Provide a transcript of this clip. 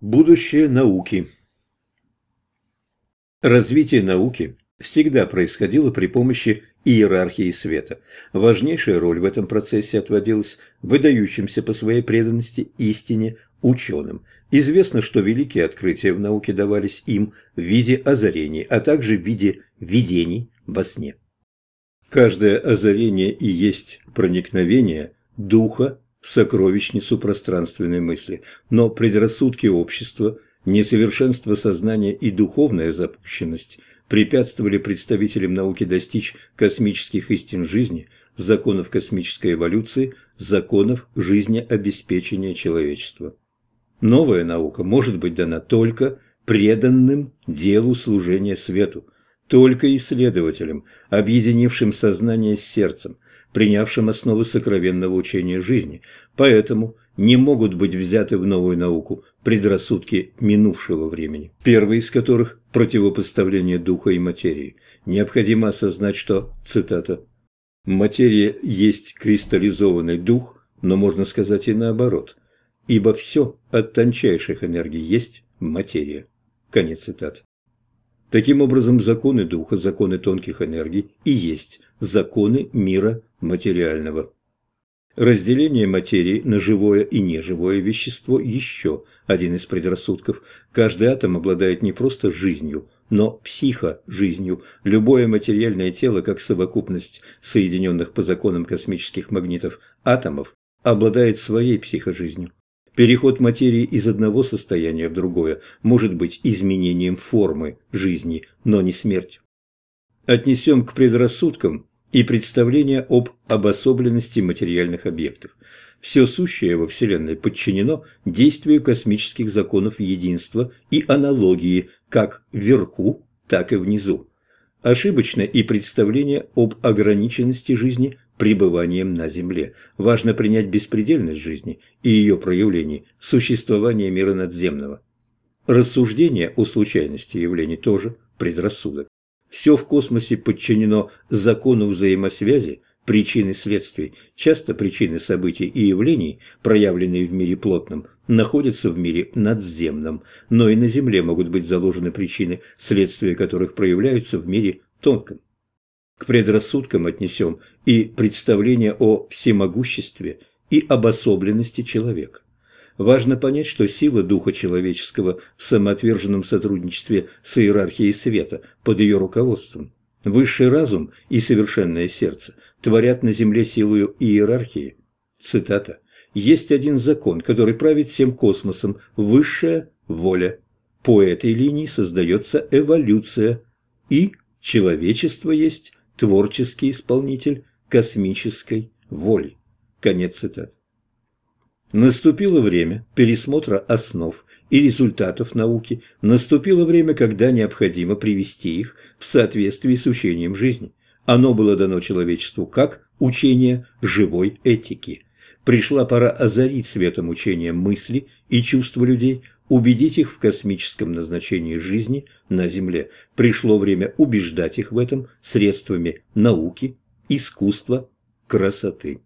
Будущее науки Развитие науки всегда происходило при помощи иерархии света. Важнейшая роль в этом процессе отводилась выдающимся по своей преданности истине ученым. Известно, что великие открытия в науке давались им в виде озарений, а также в виде видений во сне. Каждое озарение и есть проникновение духа сокровищницу пространственной мысли, но предрассудки общества, несовершенство сознания и духовная запущенность препятствовали представителям науки достичь космических истин жизни, законов космической эволюции, законов жизнеобеспечения человечества. Новая наука может быть дана только преданным делу служения свету, только исследователям, объединившим сознание с сердцем, принявшим основы сокровенного учения жизни, поэтому не могут быть взяты в новую науку предрассудки минувшего времени, первый из которых – противопоставление духа и материи. Необходимо осознать, что, цитата, «материя есть кристаллизованный дух, но можно сказать и наоборот, ибо все от тончайших энергий есть материя». Конец цитаты. Таким образом, законы духа, законы тонких энергий и есть законы мира материального. Разделение материи на живое и неживое вещество еще один из предрассудков. Каждый атом обладает не просто жизнью, но психо-жизнью. Любое материальное тело, как совокупность соединенных по законам космических магнитов атомов, обладает своей психожизнью. Переход материи из одного состояния в другое может быть изменением формы жизни, но не смертью. Отнесем к предрассудкам и представление об обособленности материальных объектов. Все сущее во Вселенной подчинено действию космических законов единства и аналогии как вверху, так и внизу. Ошибочно и представление об ограниченности жизни пребыванием на Земле. Важно принять беспредельность жизни и ее проявлений, существование мира надземного. Рассуждение о случайности явлений тоже предрассудок. Все в космосе подчинено закону взаимосвязи причин и следствий. Часто причины событий и явлений, проявленные в мире плотном, находятся в мире надземном, но и на Земле могут быть заложены причины, следствия которых проявляются в мире тонком. К предрассудкам отнесем и представление о всемогуществе и обособленности человека. Важно понять, что сила духа человеческого в самоотверженном сотрудничестве с иерархией света под ее руководством. Высший разум и совершенное сердце творят на земле силою иерархии. Цитата. «Есть один закон, который правит всем космосом – высшая воля. По этой линии создается эволюция, и человечество есть творческий исполнитель космической воли. Конец цитаты. Наступило время пересмотра основ и результатов науки, наступило время, когда необходимо привести их в соответствие с учением жизни. Оно было дано человечеству как учение живой этики. Пришла пора озарить светом учения мысли и чувства людей, убедить их в космическом назначении жизни на Земле. Пришло время убеждать их в этом средствами науки, искусства, красоты.